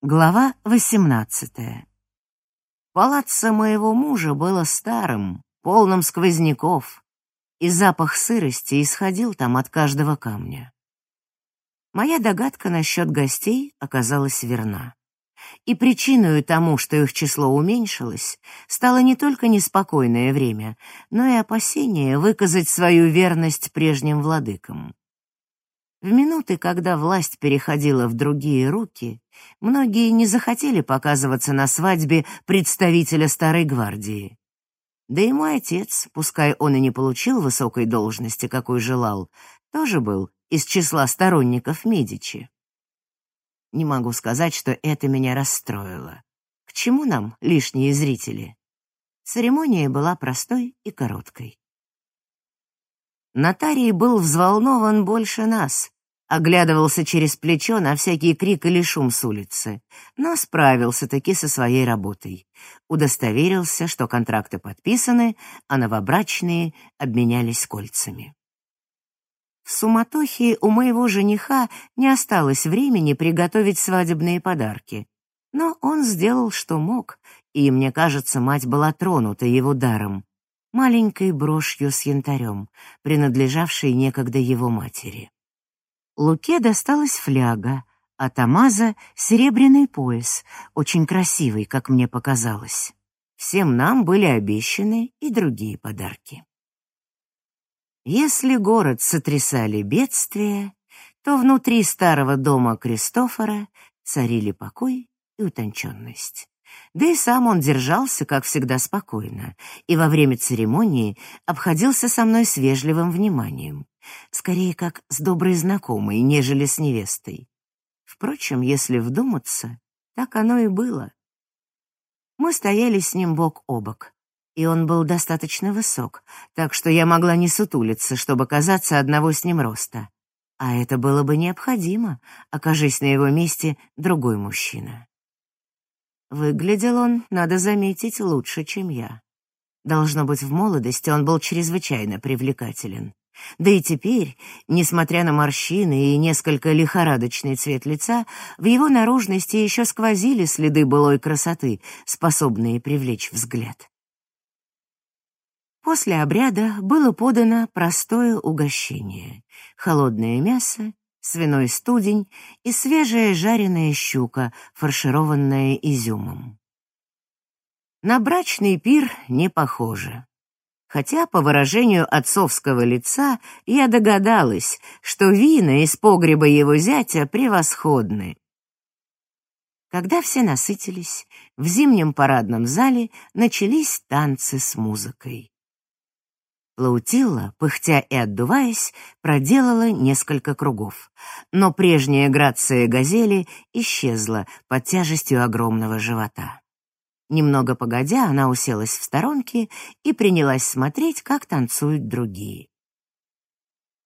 Глава 18. Палаццо моего мужа было старым, полным сквозняков, и запах сырости исходил там от каждого камня. Моя догадка насчет гостей оказалась верна. И причиной тому, что их число уменьшилось, стало не только неспокойное время, но и опасение выказать свою верность прежним владыкам. В минуты, когда власть переходила в другие руки, многие не захотели показываться на свадьбе представителя Старой Гвардии. Да и мой отец, пускай он и не получил высокой должности, какой желал, тоже был из числа сторонников Медичи. Не могу сказать, что это меня расстроило. К чему нам лишние зрители? Церемония была простой и короткой. Нотарий был взволнован больше нас, оглядывался через плечо на всякий крик или шум с улицы, но справился-таки со своей работой. Удостоверился, что контракты подписаны, а новобрачные обменялись кольцами. В суматохе у моего жениха не осталось времени приготовить свадебные подарки, но он сделал, что мог, и, мне кажется, мать была тронута его даром маленькой брошью с янтарем, принадлежавшей некогда его матери. Луке досталась фляга, а Тамаза — серебряный пояс, очень красивый, как мне показалось. Всем нам были обещаны и другие подарки. Если город сотрясали бедствия, то внутри старого дома Кристофора царили покой и утонченность. Да и сам он держался, как всегда, спокойно, и во время церемонии обходился со мной с вежливым вниманием, скорее как с доброй знакомой, нежели с невестой. Впрочем, если вдуматься, так оно и было. Мы стояли с ним бок о бок, и он был достаточно высок, так что я могла не сутулиться, чтобы казаться одного с ним роста. А это было бы необходимо, окажись на его месте другой мужчина. Выглядел он, надо заметить, лучше, чем я. Должно быть, в молодости он был чрезвычайно привлекателен. Да и теперь, несмотря на морщины и несколько лихорадочный цвет лица, в его наружности еще сквозили следы былой красоты, способные привлечь взгляд. После обряда было подано простое угощение — холодное мясо свиной студень и свежая жареная щука, фаршированная изюмом. На брачный пир не похоже. Хотя, по выражению отцовского лица, я догадалась, что вина из погреба его зятя превосходны. Когда все насытились, в зимнем парадном зале начались танцы с музыкой. Лаутилла, пыхтя и отдуваясь, проделала несколько кругов, но прежняя грация газели исчезла под тяжестью огромного живота. Немного погодя, она уселась в сторонке и принялась смотреть, как танцуют другие.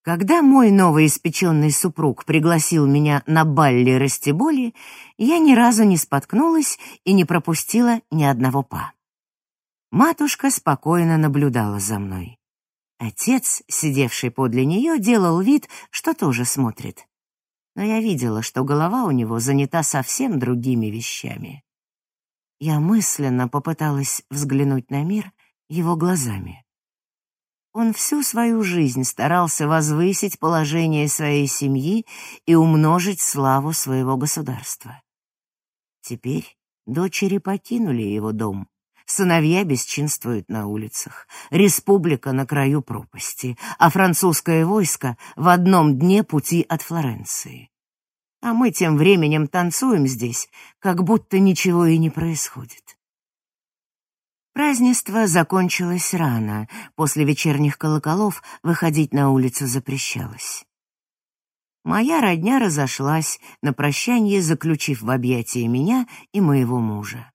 Когда мой новоиспеченный супруг пригласил меня на балли Растеболи, я ни разу не споткнулась и не пропустила ни одного па. Матушка спокойно наблюдала за мной. Отец, сидевший подле нее, делал вид, что тоже смотрит. Но я видела, что голова у него занята совсем другими вещами. Я мысленно попыталась взглянуть на мир его глазами. Он всю свою жизнь старался возвысить положение своей семьи и умножить славу своего государства. Теперь дочери покинули его дом, Сыновья бесчинствуют на улицах. Республика на краю пропасти, а французское войско в одном дне пути от Флоренции. А мы тем временем танцуем здесь, как будто ничего и не происходит. Празднество закончилось рано. После вечерних колоколов выходить на улицу запрещалось. Моя родня разошлась, на прощание заключив в объятия меня и моего мужа.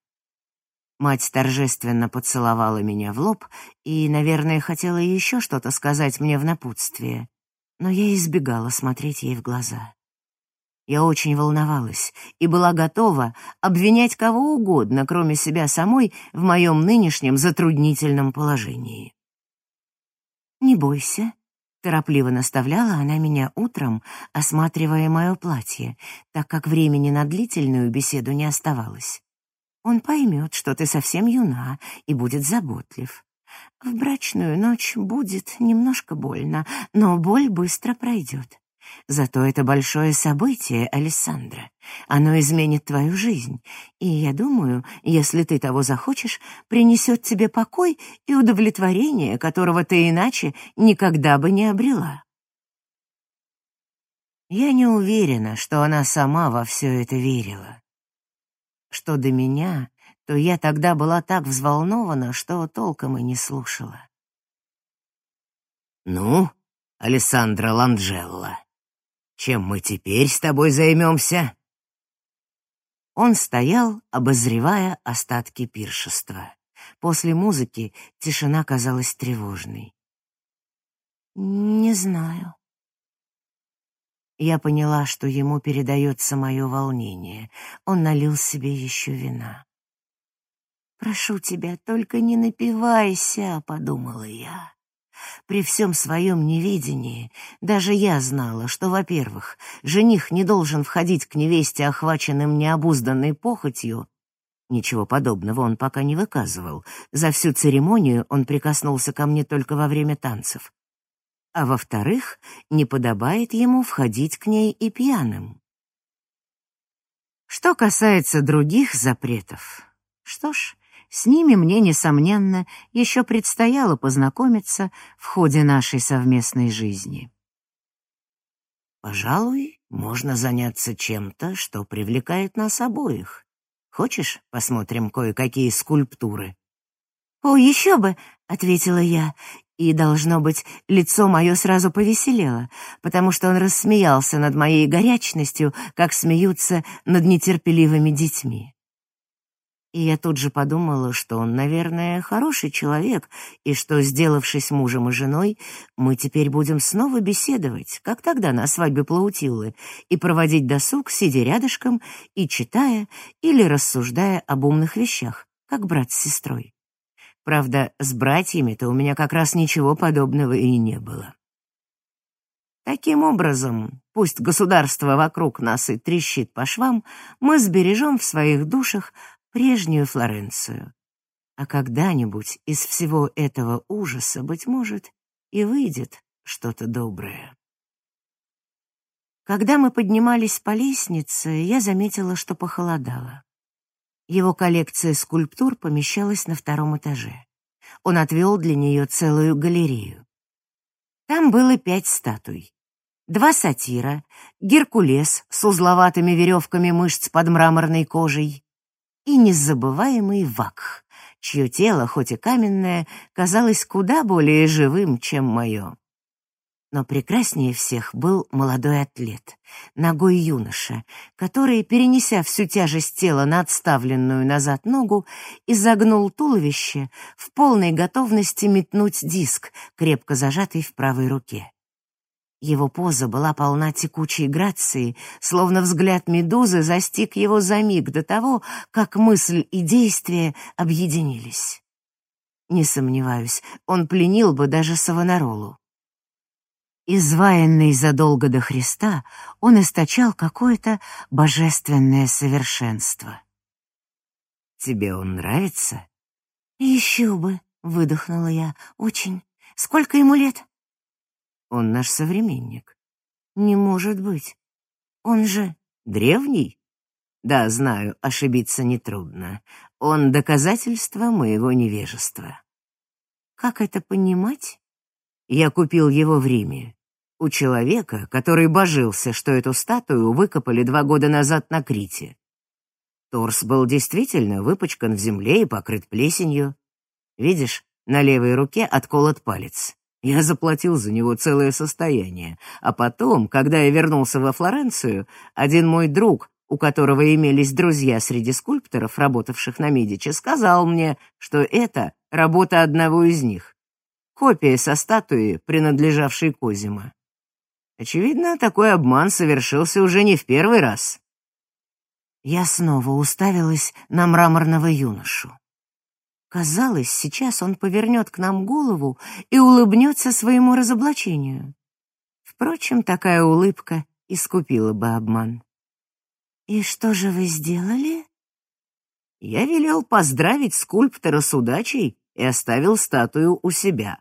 Мать торжественно поцеловала меня в лоб и, наверное, хотела еще что-то сказать мне в напутствие, но я избегала смотреть ей в глаза. Я очень волновалась и была готова обвинять кого угодно, кроме себя самой, в моем нынешнем затруднительном положении. «Не бойся, Торопливо наставляла она меня утром, осматривая мое платье, так как времени на длительную беседу не оставалось. Он поймет, что ты совсем юна и будет заботлив. В брачную ночь будет немножко больно, но боль быстро пройдет. Зато это большое событие, Александра. Оно изменит твою жизнь, и, я думаю, если ты того захочешь, принесет тебе покой и удовлетворение, которого ты иначе никогда бы не обрела. Я не уверена, что она сама во все это верила. Что до меня, то я тогда была так взволнована, что толком и не слушала. «Ну, Алессандра Ланджелла, чем мы теперь с тобой займемся?» Он стоял, обозревая остатки пиршества. После музыки тишина казалась тревожной. «Не знаю». Я поняла, что ему передается мое волнение. Он налил себе еще вина. «Прошу тебя, только не напивайся», — подумала я. При всем своем неведении даже я знала, что, во-первых, жених не должен входить к невесте, охваченным необузданной похотью. Ничего подобного он пока не выказывал. За всю церемонию он прикоснулся ко мне только во время танцев. А во-вторых, не подобает ему входить к ней и пьяным. Что касается других запретов, что ж, с ними мне, несомненно, еще предстояло познакомиться в ходе нашей совместной жизни. «Пожалуй, можно заняться чем-то, что привлекает нас обоих. Хочешь, посмотрим кое-какие скульптуры?» «О, еще бы!» — ответила я, и, должно быть, лицо мое сразу повеселело, потому что он рассмеялся над моей горячностью, как смеются над нетерпеливыми детьми. И я тут же подумала, что он, наверное, хороший человек, и что, сделавшись мужем и женой, мы теперь будем снова беседовать, как тогда на свадьбе Плаутиллы, и проводить досуг, сидя рядышком и читая или рассуждая об умных вещах, как брат с сестрой. Правда, с братьями-то у меня как раз ничего подобного и не было. Таким образом, пусть государство вокруг нас и трещит по швам, мы сбережем в своих душах прежнюю Флоренцию. А когда-нибудь из всего этого ужаса, быть может, и выйдет что-то доброе. Когда мы поднимались по лестнице, я заметила, что похолодало. Его коллекция скульптур помещалась на втором этаже. Он отвел для нее целую галерею. Там было пять статуй. Два сатира, Геркулес с узловатыми веревками мышц под мраморной кожей, и незабываемый Вакх, чье тело, хоть и каменное, казалось куда более живым, чем мое. Но прекраснее всех был молодой атлет, ногой юноша, который, перенеся всю тяжесть тела на отставленную назад ногу, изогнул туловище в полной готовности метнуть диск, крепко зажатый в правой руке. Его поза была полна текучей грации, словно взгляд медузы застиг его за миг до того, как мысль и действие объединились. Не сомневаюсь, он пленил бы даже Савонаролу. Изваянный задолго до Христа, он источал какое-то божественное совершенство. «Тебе он нравится?» «Еще бы», — выдохнула я, — «очень. Сколько ему лет?» Он наш современник. Не может быть. Он же древний? Да, знаю, ошибиться нетрудно. Он доказательство моего невежества. Как это понимать? Я купил его в Риме. У человека, который божился, что эту статую выкопали два года назад на Крите. Торс был действительно выпачкан в земле и покрыт плесенью. Видишь, на левой руке отколот палец. Я заплатил за него целое состояние. А потом, когда я вернулся во Флоренцию, один мой друг, у которого имелись друзья среди скульпторов, работавших на Медичи, сказал мне, что это работа одного из них. Копия со статуи, принадлежавшей Козима. Очевидно, такой обман совершился уже не в первый раз. Я снова уставилась на мраморного юношу. Казалось, сейчас он повернет к нам голову и улыбнется своему разоблачению. Впрочем, такая улыбка искупила бы обман. «И что же вы сделали?» Я велел поздравить скульптора с удачей и оставил статую у себя.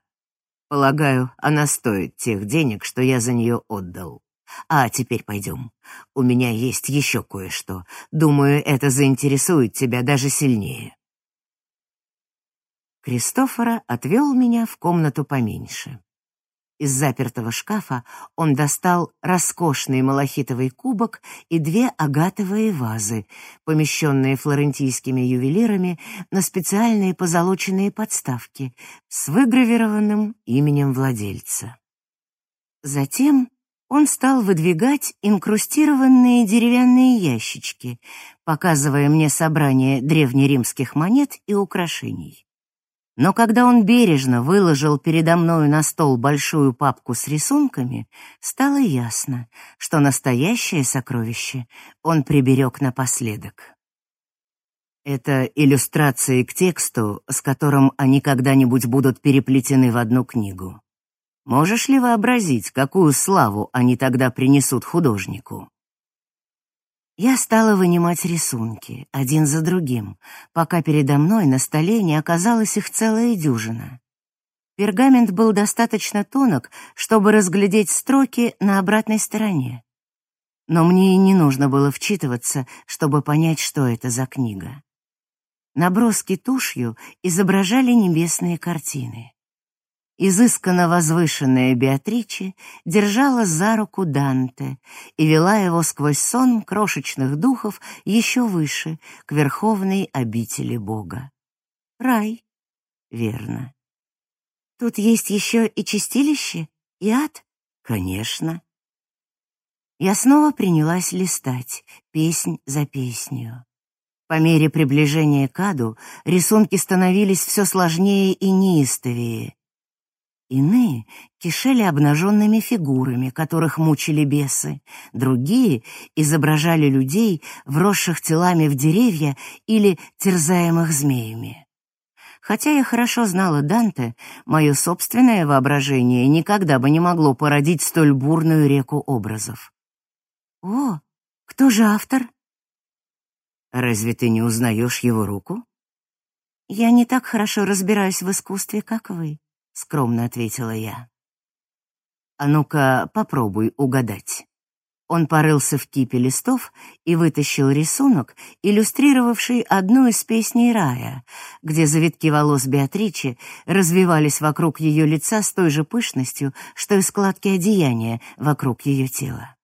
Полагаю, она стоит тех денег, что я за нее отдал. А теперь пойдем. У меня есть еще кое-что. Думаю, это заинтересует тебя даже сильнее. Кристофора отвел меня в комнату поменьше. Из запертого шкафа он достал роскошный малахитовый кубок и две агатовые вазы, помещенные флорентийскими ювелирами на специальные позолоченные подставки с выгравированным именем владельца. Затем он стал выдвигать инкрустированные деревянные ящички, показывая мне собрание древнеримских монет и украшений. Но когда он бережно выложил передо мною на стол большую папку с рисунками, стало ясно, что настоящее сокровище он приберег напоследок. Это иллюстрации к тексту, с которым они когда-нибудь будут переплетены в одну книгу. Можешь ли вообразить, какую славу они тогда принесут художнику? Я стала вынимать рисунки, один за другим, пока передо мной на столе не оказалась их целая дюжина. Пергамент был достаточно тонок, чтобы разглядеть строки на обратной стороне. Но мне и не нужно было вчитываться, чтобы понять, что это за книга. Наброски тушью изображали небесные картины. Изысканно возвышенная Беатриче держала за руку Данте и вела его сквозь сон крошечных духов еще выше, к верховной обители Бога. Рай. Верно. Тут есть еще и чистилище, и ад? Конечно. Я снова принялась листать, песнь за песнью. По мере приближения к аду рисунки становились все сложнее и неистовее. Иные кишели обнаженными фигурами, которых мучили бесы, другие изображали людей, вросших телами в деревья или терзаемых змеями. Хотя я хорошо знала Данте, мое собственное воображение никогда бы не могло породить столь бурную реку образов. «О, кто же автор?» «Разве ты не узнаешь его руку?» «Я не так хорошо разбираюсь в искусстве, как вы», скромно ответила я. А ну-ка, попробуй угадать. Он порылся в кипе листов и вытащил рисунок, иллюстрировавший одну из песней рая, где завитки волос Беатричи развивались вокруг ее лица с той же пышностью, что и складки одеяния вокруг ее тела.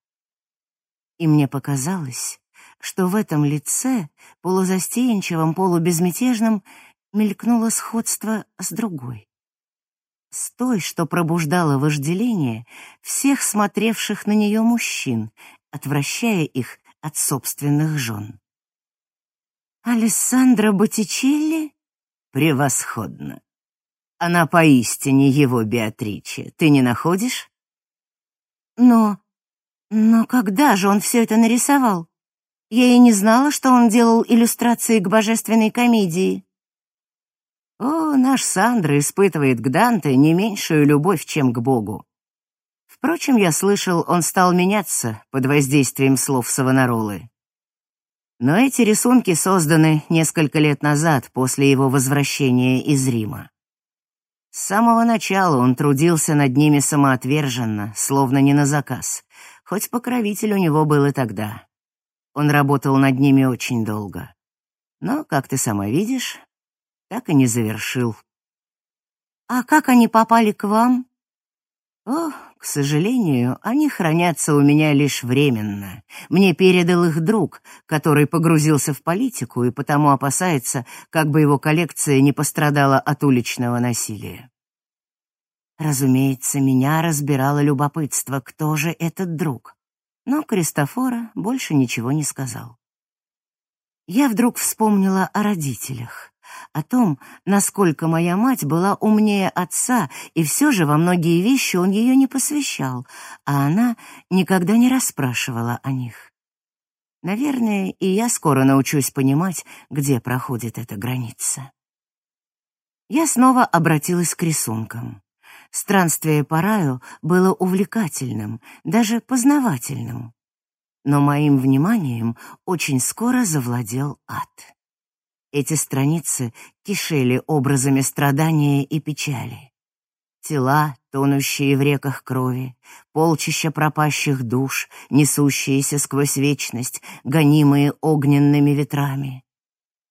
И мне показалось, что в этом лице, полузастенчивом, полубезмятежном, мелькнуло сходство с другой с той, что пробуждало вожделение всех смотревших на нее мужчин, отвращая их от собственных жен. Алессандра Боттичелли? Превосходно. Она поистине его Беатриче, ты не находишь? Но... но когда же он все это нарисовал? Я и не знала, что он делал иллюстрации к божественной комедии. О, наш Сандра испытывает к Данте не меньшую любовь, чем к Богу. Впрочем, я слышал, он стал меняться под воздействием слов Савонаролы. Но эти рисунки созданы несколько лет назад, после его возвращения из Рима. С самого начала он трудился над ними самоотверженно, словно не на заказ, хоть покровитель у него был и тогда. Он работал над ними очень долго. Но, как ты сама видишь, так и не завершил. А как они попали к вам? О, к сожалению, они хранятся у меня лишь временно. Мне передал их друг, который погрузился в политику и потому опасается, как бы его коллекция не пострадала от уличного насилия. Разумеется, меня разбирало любопытство, кто же этот друг. Но Кристофора больше ничего не сказал. Я вдруг вспомнила о родителях о том, насколько моя мать была умнее отца, и все же во многие вещи он ее не посвящал, а она никогда не расспрашивала о них. Наверное, и я скоро научусь понимать, где проходит эта граница. Я снова обратилась к рисункам. Странствие по раю было увлекательным, даже познавательным. Но моим вниманием очень скоро завладел ад. Эти страницы кишели образами страдания и печали. Тела, тонущие в реках крови, полчища пропащих душ, несущиеся сквозь вечность, гонимые огненными ветрами.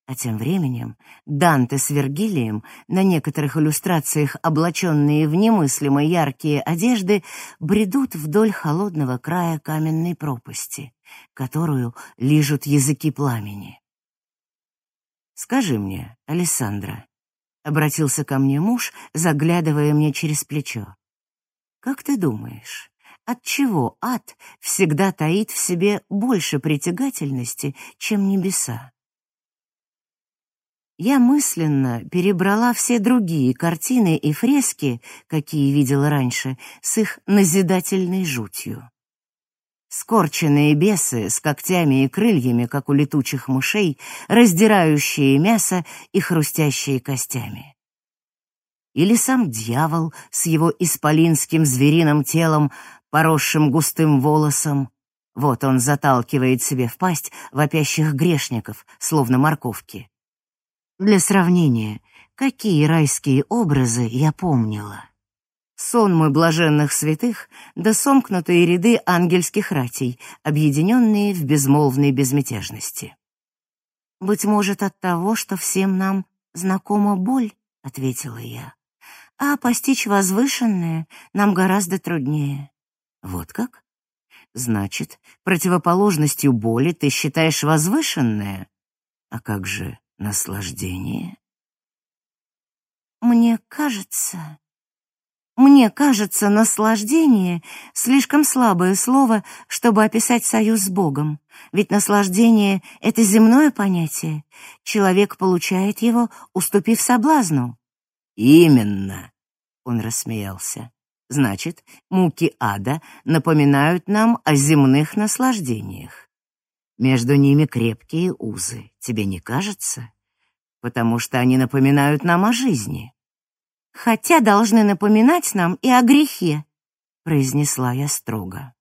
А тем временем Данте с Вергилием, на некоторых иллюстрациях облаченные в немыслимо яркие одежды, бредут вдоль холодного края каменной пропасти, которую лижут языки пламени. «Скажи мне, Алессандра», — обратился ко мне муж, заглядывая мне через плечо, «как ты думаешь, от чего ад всегда таит в себе больше притягательности, чем небеса?» Я мысленно перебрала все другие картины и фрески, какие видела раньше, с их назидательной жутью. Скорченные бесы с когтями и крыльями, как у летучих мышей, раздирающие мясо и хрустящие костями. Или сам дьявол с его исполинским звериным телом, поросшим густым волосом. Вот он заталкивает себе в пасть вопящих грешников, словно морковки. Для сравнения, какие райские образы я помнила сонмы блаженных святых да сомкнутые ряды ангельских ратей, объединенные в безмолвной безмятежности. «Быть может, от того, что всем нам знакома боль», — ответила я, «а постичь возвышенное нам гораздо труднее». «Вот как? Значит, противоположностью боли ты считаешь возвышенное? А как же наслаждение?» «Мне кажется», мне кажется, наслаждение — слишком слабое слово, чтобы описать союз с Богом. Ведь наслаждение — это земное понятие. Человек получает его, уступив соблазну. «Именно», — он рассмеялся. «Значит, муки ада напоминают нам о земных наслаждениях. Между ними крепкие узы, тебе не кажется? Потому что они напоминают нам о жизни» хотя должны напоминать нам и о грехе», — произнесла я строго.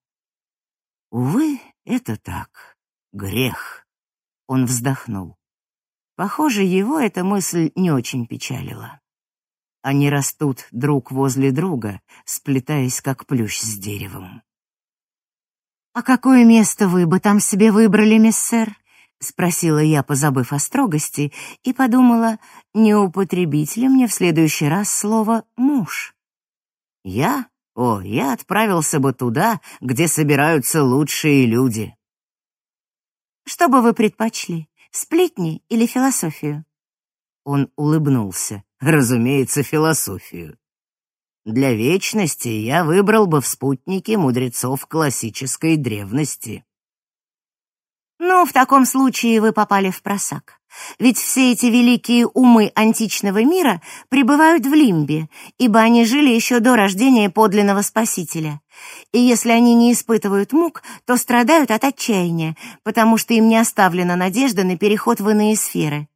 «Увы, это так. Грех», — он вздохнул. Похоже, его эта мысль не очень печалила. Они растут друг возле друга, сплетаясь как плющ с деревом. «А какое место вы бы там себе выбрали, миссер?» — спросила я, позабыв о строгости, и подумала, не употребить ли мне в следующий раз слово «муж». «Я? О, я отправился бы туда, где собираются лучшие люди». «Что бы вы предпочли, сплетни или философию?» Он улыбнулся. «Разумеется, философию. Для вечности я выбрал бы в спутнике мудрецов классической древности». Ну, в таком случае вы попали в просак. Ведь все эти великие умы античного мира пребывают в лимбе, ибо они жили еще до рождения подлинного Спасителя. И если они не испытывают мук, то страдают от отчаяния, потому что им не оставлена надежда на переход в иные сферы.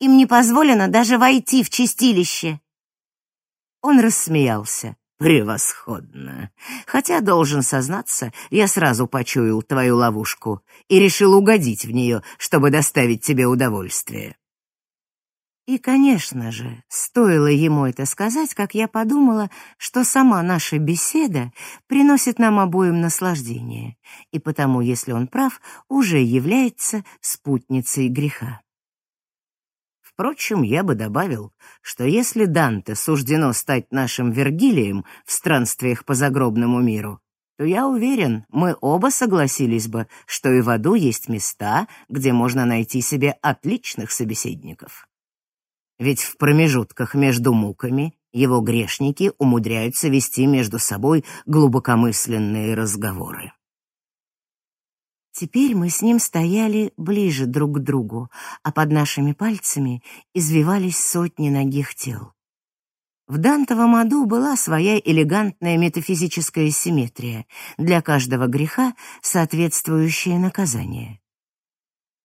Им не позволено даже войти в чистилище. Он рассмеялся. «Превосходно. Хотя, должен сознаться, я сразу почуял твою ловушку и решил угодить в нее, чтобы доставить тебе удовольствие». И, конечно же, стоило ему это сказать, как я подумала, что сама наша беседа приносит нам обоим наслаждение, и потому, если он прав, уже является спутницей греха. Впрочем, я бы добавил, что если Данте суждено стать нашим Вергилием в странствиях по загробному миру, то я уверен, мы оба согласились бы, что и в аду есть места, где можно найти себе отличных собеседников. Ведь в промежутках между муками его грешники умудряются вести между собой глубокомысленные разговоры. Теперь мы с ним стояли ближе друг к другу, а под нашими пальцами извивались сотни ногих тел. В Дантовом аду была своя элегантная метафизическая симметрия, для каждого греха соответствующее наказание.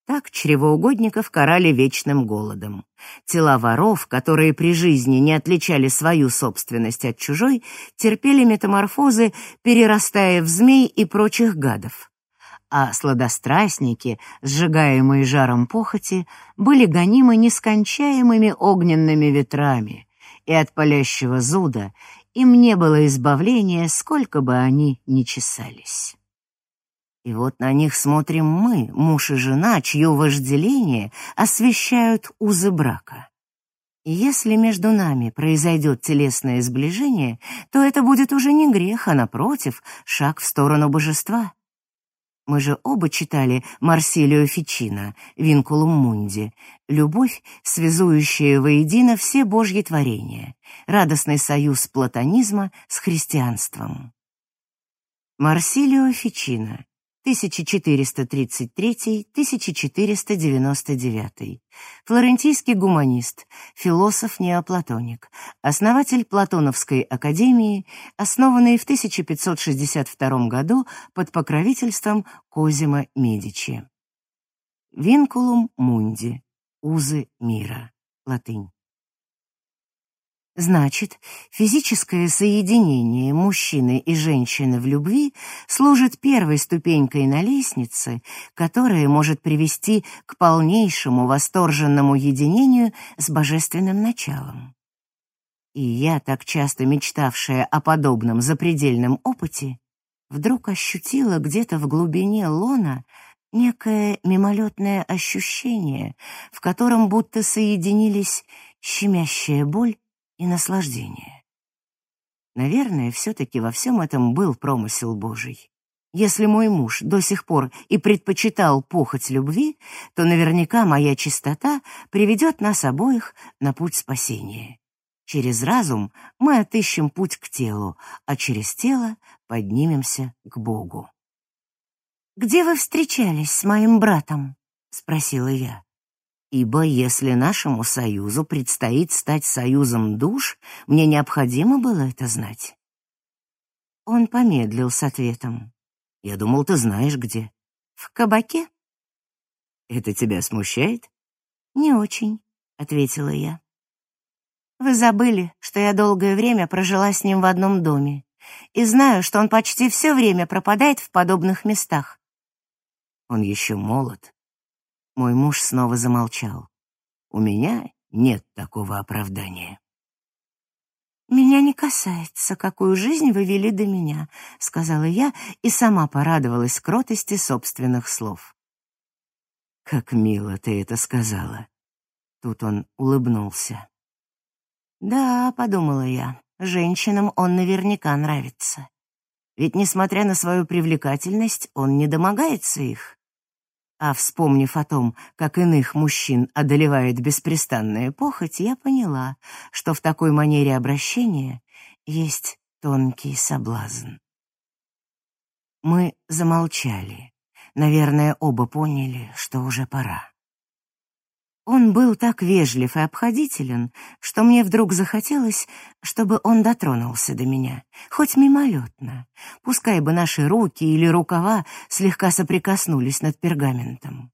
Так чревоугодников карали вечным голодом. Тела воров, которые при жизни не отличали свою собственность от чужой, терпели метаморфозы, перерастая в змей и прочих гадов. А сладострастники, сжигаемые жаром похоти, были гонимы нескончаемыми огненными ветрами, и от палящего зуда им не было избавления, сколько бы они ни чесались. И вот на них смотрим мы, муж и жена, чье вожделение освещают узы брака. И если между нами произойдет телесное сближение, то это будет уже не грех, а, напротив, шаг в сторону божества. Мы же оба читали Марсилио Фичино, Винкулум Мунди, любовь, связующая воедино все божьи творения, радостный союз платонизма с христианством. Марсилио Фичино, 1433-1499. Флорентийский гуманист, философ-неоплатоник, основатель Платоновской академии, основанной в 1562 году под покровительством Козима Медичи. Винкулум мунди. Узы мира. Латынь. Значит, физическое соединение мужчины и женщины в любви служит первой ступенькой на лестнице, которая может привести к полнейшему восторженному единению с божественным началом. И я, так часто мечтавшая о подобном запредельном опыте, вдруг ощутила где-то в глубине лона некое мимолетное ощущение, в котором будто соединились щемящая боль и наслаждение. Наверное, все-таки во всем этом был промысел Божий. Если мой муж до сих пор и предпочитал похоть любви, то наверняка моя чистота приведет нас обоих на путь спасения. Через разум мы отыщем путь к телу, а через тело поднимемся к Богу. «Где вы встречались с моим братом?» — спросила я. Ибо если нашему союзу предстоит стать союзом душ, мне необходимо было это знать. Он помедлил с ответом. Я думал, ты знаешь где. В кабаке? Это тебя смущает? Не очень, ответила я. Вы забыли, что я долгое время прожила с ним в одном доме, и знаю, что он почти все время пропадает в подобных местах. Он еще молод, мой муж снова замолчал. У меня нет такого оправдания. «Меня не касается, какую жизнь вы вели до меня», — сказала я и сама порадовалась кротости собственных слов. «Как мило ты это сказала». Тут он улыбнулся. «Да», — подумала я, — «женщинам он наверняка нравится. Ведь, несмотря на свою привлекательность, он не домогается их. А вспомнив о том, как иных мужчин одолевает беспрестанная похоть, я поняла, что в такой манере обращения есть тонкий соблазн. Мы замолчали. Наверное, оба поняли, что уже пора. Он был так вежлив и обходителен, что мне вдруг захотелось, чтобы он дотронулся до меня, хоть мимолетно, пускай бы наши руки или рукава слегка соприкоснулись над пергаментом.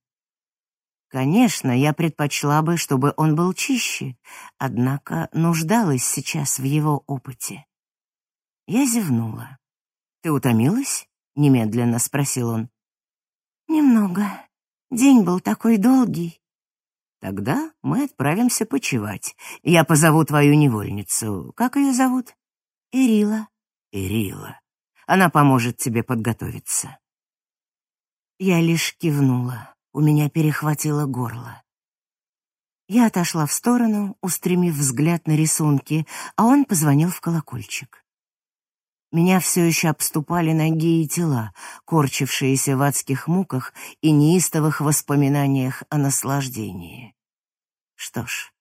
Конечно, я предпочла бы, чтобы он был чище, однако нуждалась сейчас в его опыте. Я зевнула. «Ты утомилась?» — немедленно спросил он. «Немного. День был такой долгий. Тогда мы отправимся почевать. Я позову твою невольницу. Как ее зовут? Ирила. Ирила. Она поможет тебе подготовиться. Я лишь кивнула. У меня перехватило горло. Я отошла в сторону, устремив взгляд на рисунки, а он позвонил в колокольчик. Меня все еще обступали ноги и тела, корчившиеся в адских муках и неистовых воспоминаниях о наслаждении. Что ж,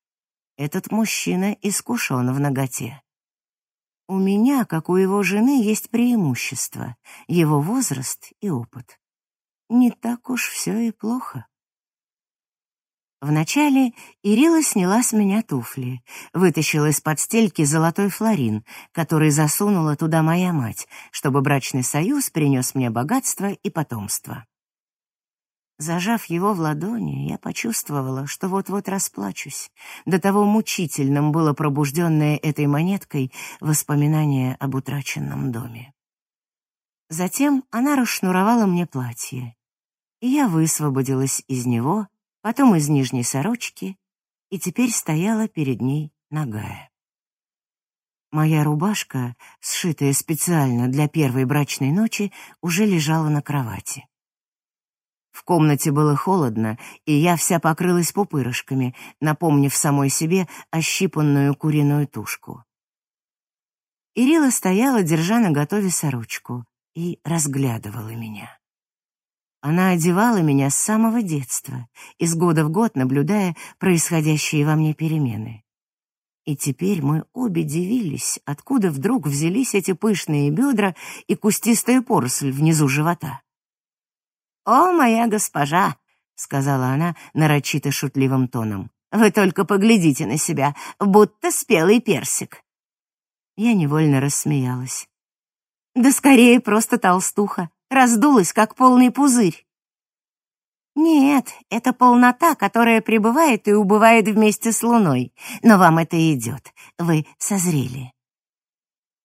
этот мужчина искушен в наготе. У меня, как у его жены, есть преимущество — его возраст и опыт. Не так уж все и плохо. Вначале Ирила сняла с меня туфли, вытащила из-под стельки золотой флорин, который засунула туда моя мать, чтобы брачный союз принес мне богатство и потомство. Зажав его в ладони, я почувствовала, что вот-вот расплачусь. До того мучительным было пробужденное этой монеткой воспоминание об утраченном доме. Затем она расшнуровала мне платье, и я высвободилась из него, потом из нижней сорочки, и теперь стояла перед ней нагая. Моя рубашка, сшитая специально для первой брачной ночи, уже лежала на кровати. В комнате было холодно, и я вся покрылась пупырышками, напомнив самой себе ощипанную куриную тушку. Ирила стояла, держа на готове сорочку, и разглядывала меня. Она одевала меня с самого детства, из года в год наблюдая происходящие во мне перемены. И теперь мы обе дивились, откуда вдруг взялись эти пышные бедра и кустистая поросль внизу живота. «О, моя госпожа!» — сказала она нарочито шутливым тоном. «Вы только поглядите на себя, будто спелый персик». Я невольно рассмеялась. «Да скорее просто толстуха, раздулась, как полный пузырь». «Нет, это полнота, которая пребывает и убывает вместе с луной. Но вам это идет. Вы созрели».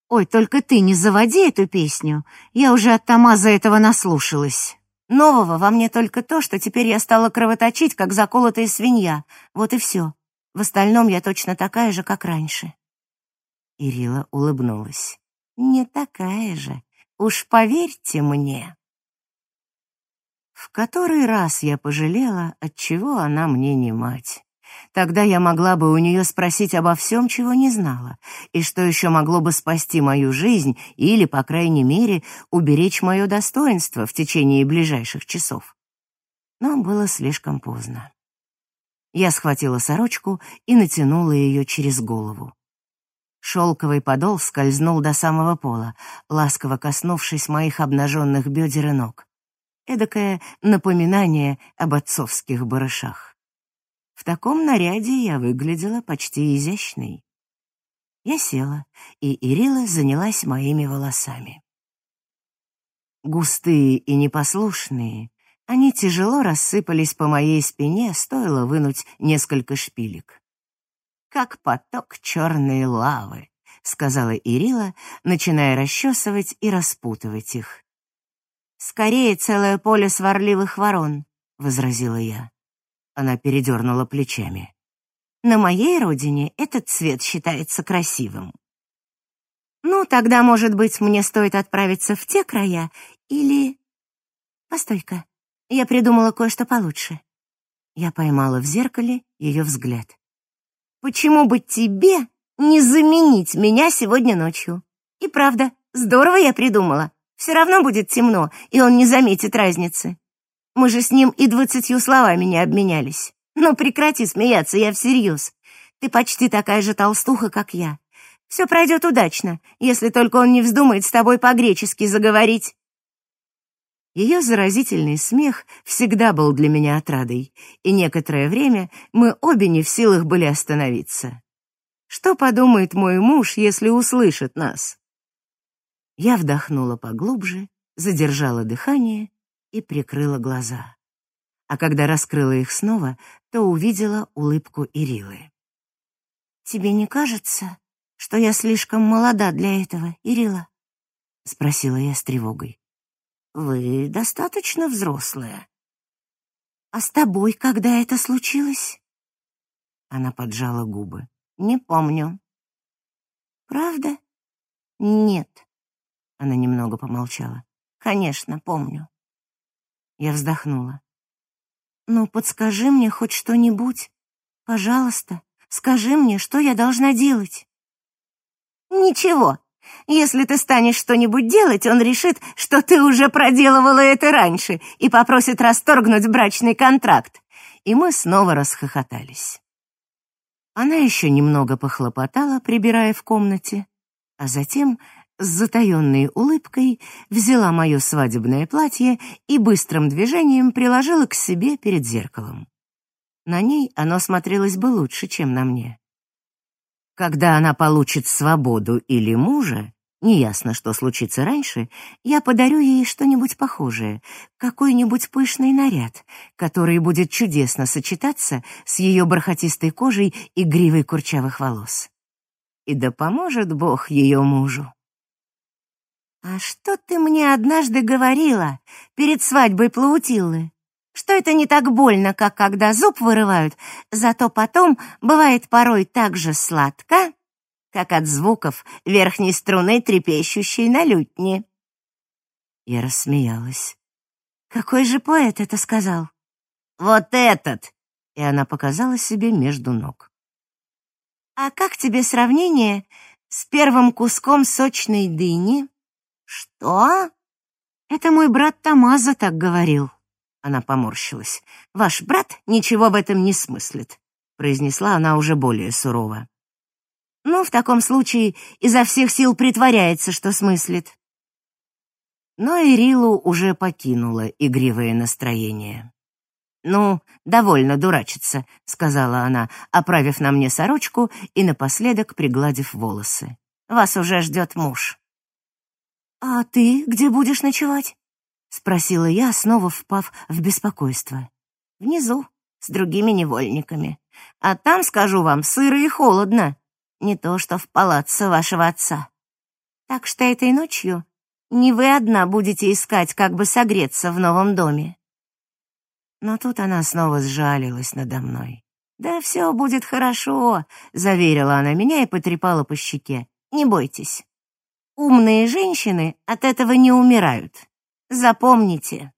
«Ой, только ты не заводи эту песню. Я уже от Тамаза этого наслушалась». Нового во мне только то, что теперь я стала кровоточить, как заколотая свинья. Вот и все. В остальном я точно такая же, как раньше. Ирила улыбнулась. Не такая же. Уж поверьте мне. В который раз я пожалела, отчего она мне не мать. Тогда я могла бы у нее спросить обо всем, чего не знала, и что еще могло бы спасти мою жизнь или, по крайней мере, уберечь мое достоинство в течение ближайших часов. Но было слишком поздно. Я схватила сорочку и натянула ее через голову. Шелковый подол скользнул до самого пола, ласково коснувшись моих обнаженных бедер и ног. Эдакое напоминание об отцовских барышах. В таком наряде я выглядела почти изящной. Я села, и Ирила занялась моими волосами. Густые и непослушные, они тяжело рассыпались по моей спине, стоило вынуть несколько шпилек. «Как поток черной лавы», — сказала Ирила, начиная расчесывать и распутывать их. «Скорее целое поле сварливых ворон», — возразила я. Она передернула плечами. На моей родине этот цвет считается красивым. Ну, тогда, может быть, мне стоит отправиться в те края или... Постой-ка, я придумала кое-что получше. Я поймала в зеркале ее взгляд. Почему бы тебе не заменить меня сегодня ночью? И правда, здорово я придумала. Все равно будет темно, и он не заметит разницы. Мы же с ним и двадцатью словами не обменялись. Ну, прекрати смеяться, я всерьез. Ты почти такая же толстуха, как я. Все пройдет удачно, если только он не вздумает с тобой по-гречески заговорить. Ее заразительный смех всегда был для меня отрадой, и некоторое время мы обе не в силах были остановиться. Что подумает мой муж, если услышит нас? Я вдохнула поглубже, задержала дыхание и прикрыла глаза. А когда раскрыла их снова, то увидела улыбку Ирилы. «Тебе не кажется, что я слишком молода для этого, Ирила?» — спросила я с тревогой. «Вы достаточно взрослая». «А с тобой когда это случилось?» Она поджала губы. «Не помню». «Правда?» «Нет». Она немного помолчала. «Конечно, помню». Я вздохнула. «Ну, подскажи мне хоть что-нибудь. Пожалуйста, скажи мне, что я должна делать». «Ничего. Если ты станешь что-нибудь делать, он решит, что ты уже проделывала это раньше и попросит расторгнуть брачный контракт». И мы снова расхохотались. Она еще немного похлопотала, прибирая в комнате, а затем с затаенной улыбкой взяла мое свадебное платье и быстрым движением приложила к себе перед зеркалом. На ней оно смотрелось бы лучше, чем на мне. Когда она получит свободу или мужа, Неясно, что случится раньше, я подарю ей что-нибудь похожее, какой-нибудь пышный наряд, который будет чудесно сочетаться с ее бархатистой кожей и гривой курчавых волос. И да поможет Бог ее мужу. «А что ты мне однажды говорила перед свадьбой Плаутиллы? Что это не так больно, как когда зуб вырывают, зато потом бывает порой так же сладко?» как от звуков верхней струны, трепещущей на лютне. Я рассмеялась. Какой же поэт это сказал? Вот этот! И она показала себе между ног. А как тебе сравнение с первым куском сочной дыни? Что? Это мой брат Тамаза так говорил. Она поморщилась. Ваш брат ничего в этом не смыслит, произнесла она уже более сурово. Ну, в таком случае изо всех сил притворяется, что смыслит. Но Ирилу уже покинуло игривое настроение. «Ну, довольно дурачиться», — сказала она, оправив на мне сорочку и напоследок пригладив волосы. «Вас уже ждет муж». «А ты где будешь ночевать?» — спросила я, снова впав в беспокойство. «Внизу, с другими невольниками. А там, скажу вам, сыро и холодно не то что в палаццо вашего отца. Так что этой ночью не вы одна будете искать, как бы согреться в новом доме. Но тут она снова сжалилась надо мной. «Да все будет хорошо», — заверила она меня и потрепала по щеке. «Не бойтесь. Умные женщины от этого не умирают. Запомните».